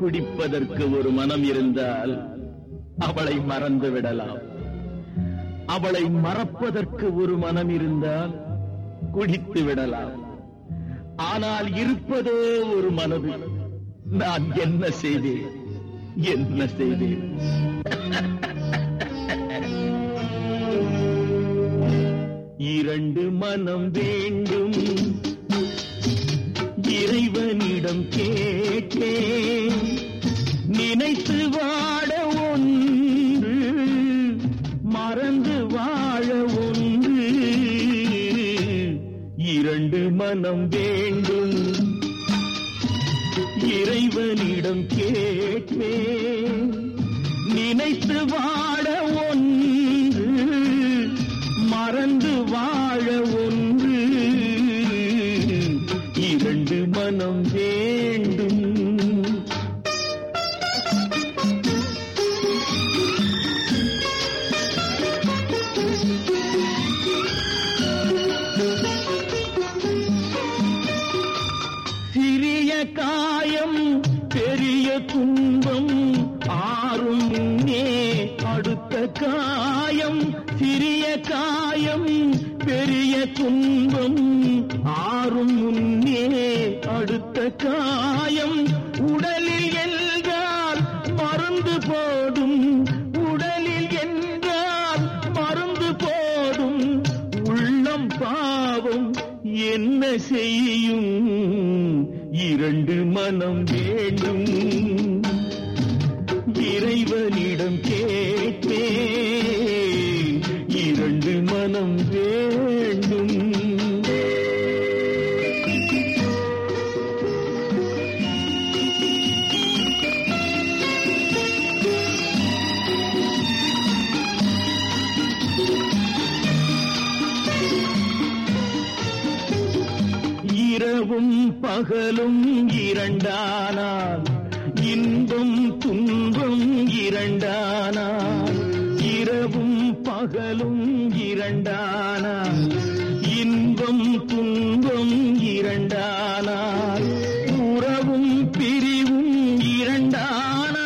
குடிப்பதற்கு ஒரு மனம் இருந்தால் அவளை மறந்து விடலாம். அவளை மறப்பதற்கு ஒரு மனம் இருந்தால் குடித்து விடலாம். ஆனால் இருப்பதோ ஒரு மனது. நான் என்ன செய்தேன்? என்ன செய்தேன்? இரண்டு மனம் வேண்டும். இறைவனிடம் கேட்டேன். ஞானம் வேண்டும். இறைவனிடம் கேட்பேன். நினைத்து வாழ அடுத்த காயம் சிறிய காயம் பெரிய துன்பம். ஆறும் முன்னே அடுத்த காயம். உடலில் என்றால் மருந்து போடும் உடலில் என்றால் மருந்து போடும் உள்ளம் பாவம் என்ன செய்யும்? இரண்டு மனம் வேண்டும். இறைவனிடம் கே இரவும் பகலும் இரண்டானால் இன்பம் துன்பம் இரண்டானால் இரவும் பகலும் இரண்டானால் இன்பம் துன்பம் இரண்டானால் உறவும் பிரிவும் இரண்டானால்.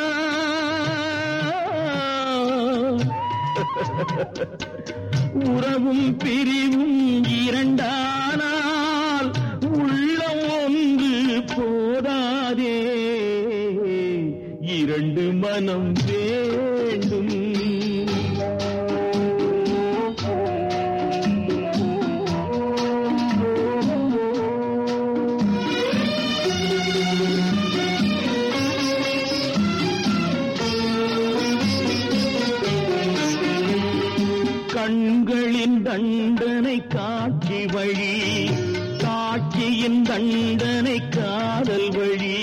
உறவும் பிரிவும் இரண்டானால். இரண்டு மனம் வேண்டும். கண்களின் தண்டனை காட்சி வழி காட்சியின் தண்டனை காதல் வழி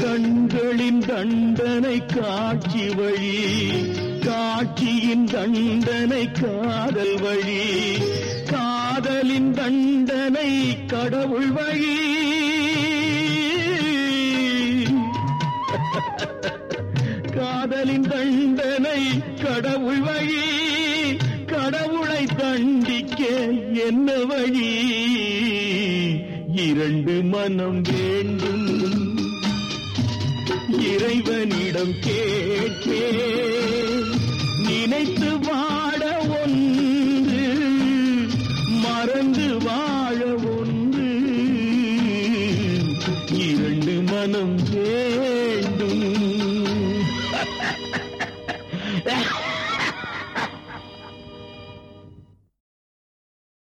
கண்கள் கண்களின் தண்டனை காட்சி வழி காட்சியின் தண்டனை காதல் வழி காதலின் தண்டனை கடவுள் வழி. காதலின் தண்டனை கடவுள் வழி கடவுளை தண்டிக்க என்ன வழி? இரண்டு மனம் வேண்டும். இறைவனிடம் கேட்பே நினைத்து வாட ஒன்று